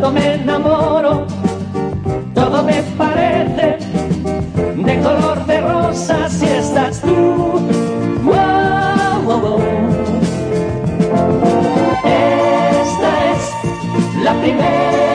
Cuando me enamoro, todo me parece de color de rosa si estás tú. Wow, wow. Esta es la primera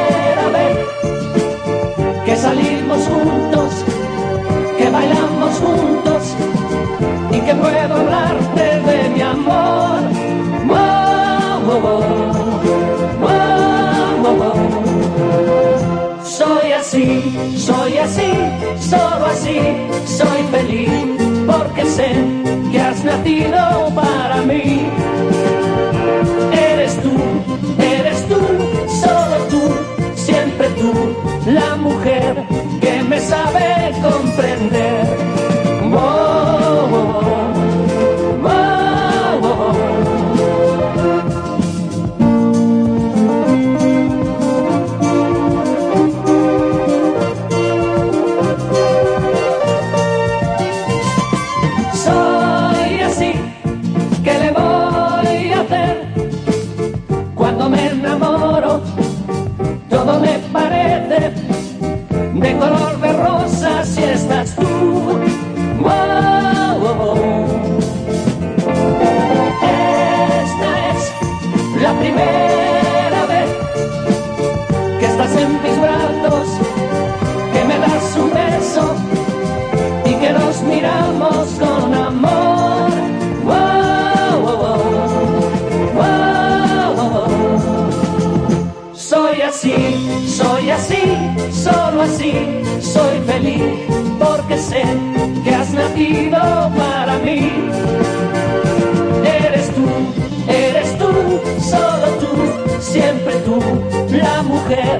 así, soy así, solo así, soy feliz, porque sé que has nacido para mí. Eres tú, eres tú, solo tú, siempre tú, la mujer que me sabe comprender. De color de rosa si estás tú. Wow. Esta es la primera vez que estás en mis brazos, que me das un beso y que nos miramos así, solo así, soy feliz porque sé que has nacido para mí. Eres tú, eres tú, solo tú, siempre tú, la mujer